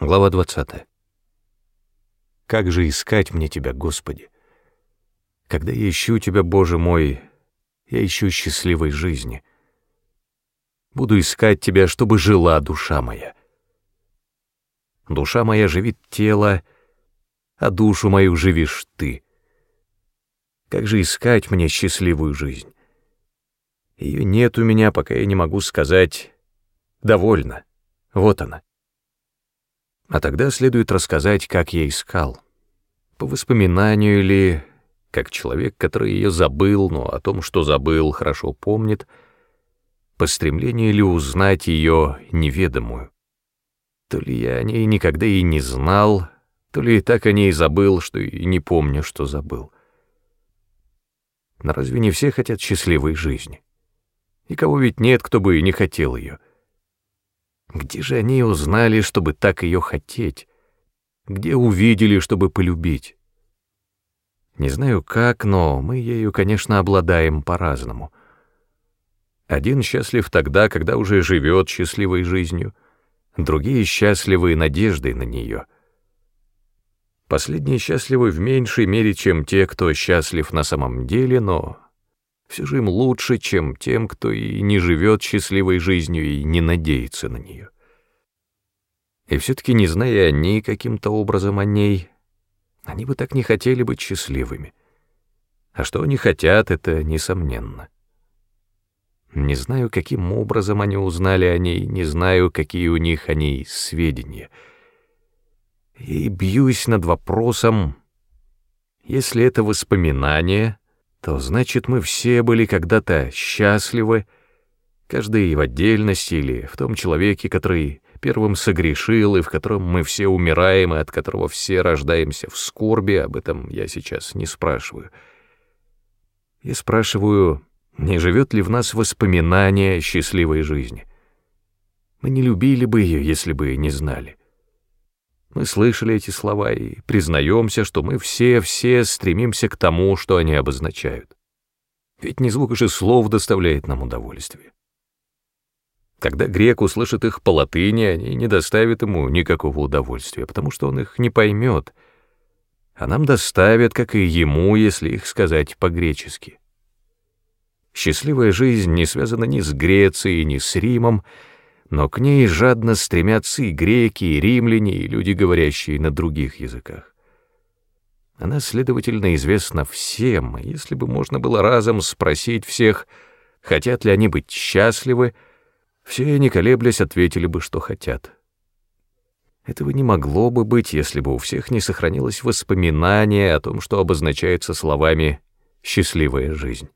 Глава 20. Как же искать мне Тебя, Господи? Когда я ищу Тебя, Боже мой, я ищу счастливой жизни. Буду искать Тебя, чтобы жила душа моя. Душа моя живит тело, а душу мою живишь Ты. Как же искать мне счастливую жизнь? Ее нет у меня, пока я не могу сказать «довольно». Вот она. А тогда следует рассказать, как я искал. По воспоминанию ли, как человек, который ее забыл, но о том, что забыл, хорошо помнит, по стремлению ли узнать ее неведомую. То ли я о ней никогда и не знал, то ли так о ней забыл, что и не помню, что забыл. Но разве не все хотят счастливой жизни? И кого ведь нет, кто бы и не хотел ее — где же они узнали, чтобы так ее хотеть? Где увидели, чтобы полюбить? Не знаю как, но мы ею, конечно, обладаем по-разному. Один счастлив тогда, когда уже живет счастливой жизнью, другие счастливы надеждой на нее. Последние счастливы в меньшей мере, чем те, кто счастлив на самом деле, но все же им лучше, чем тем, кто и не живет счастливой жизнью и не надеется на нее. И все-таки, не зная они каким-то образом о ней, они бы так не хотели быть счастливыми. А что они хотят, это несомненно. Не знаю, каким образом они узнали о ней, не знаю, какие у них о ней сведения. И бьюсь над вопросом, если это воспоминание, то значит мы все были когда-то счастливы, каждый в отдельности или в том человеке, который первым согрешил и в котором мы все умираем и от которого все рождаемся в скорби, об этом я сейчас не спрашиваю. Я спрашиваю, не живет ли в нас воспоминание счастливой жизни. Мы не любили бы ее, если бы не знали. Мы слышали эти слова и признаемся, что мы все-все стремимся к тому, что они обозначают. Ведь не звук же слов доставляет нам удовольствие. Когда грек услышит их по латыни, они не доставят ему никакого удовольствия, потому что он их не поймет, а нам доставят, как и ему, если их сказать по-гречески. Счастливая жизнь не связана ни с Грецией, ни с Римом, но к ней жадно стремятся и греки, и римляне, и люди, говорящие на других языках. Она, следовательно, известна всем, если бы можно было разом спросить всех, хотят ли они быть счастливы, все, не колеблясь, ответили бы, что хотят. Этого не могло бы быть, если бы у всех не сохранилось воспоминание о том, что обозначается словами «счастливая жизнь».